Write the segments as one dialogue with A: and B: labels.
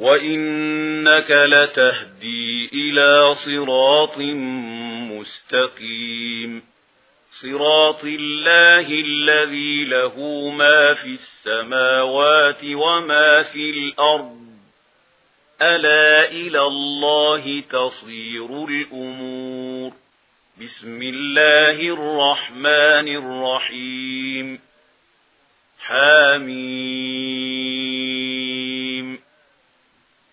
A: وَإِنَّكَ لَتَهْدِي إِلَى صِرَاطٍ مُسْتَقِيمٍ. صِرَاطِ اللَّهِ الَّذِي لَهُ مَا فِي السَّمَاوَاتِ وَمَا فِي الْأَرْضِ. أَلَا إِلَى اللَّهِ تَصِيرُ الْأُمُورُ. بِسْمِ اللَّهِ الرَّحْمَنِ الرَّحِيمِ. حَامِيمٌ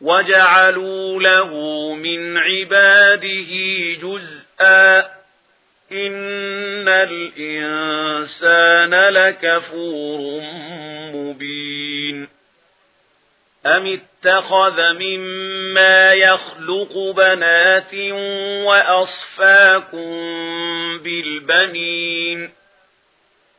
A: وجعلوا له من عباده جزءا إن الإنسان لكفور مبين أم اتخذ مما يخلق بنات وأصفاكم بالبنين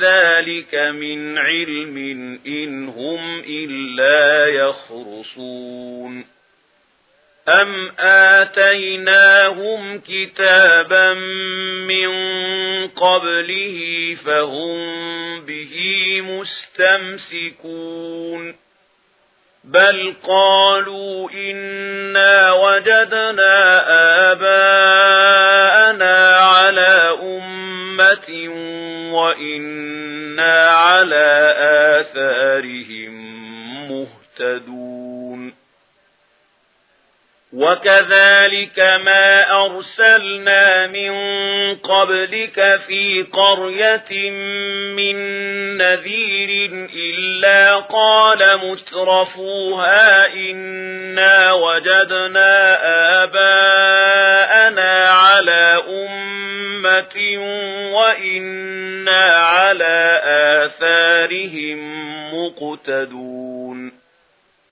A: ذلك من علم إن هم إلا يخرصون أم آتيناهم كتابا من قبله فهم به مستمسكون بل قالوا إنا وجدنا آباءنا على أمة وإنا على آثارهم مهتدون وكذلك ما أرسلنا من قبلك في قرية من نذير إلا قال مترفوها إنا وجدنا آباءنا على أمة وإنا على آثارهم مقتدون